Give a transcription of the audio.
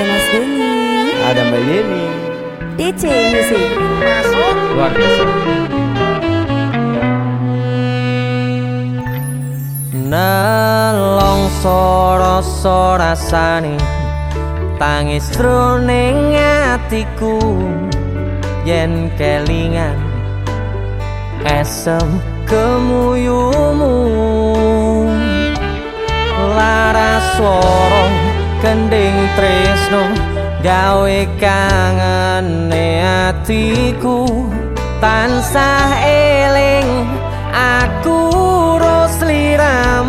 ada Mas Denny. Ada Mbak Yeni. DC Music. Masuk Luar biasa. Nelongso rasa sorasani tangis truning atiku. Yen kelingan esem kemuyumu. Laras sorong kending tresno gawe kangene atiku. Tansah eling aku roslirang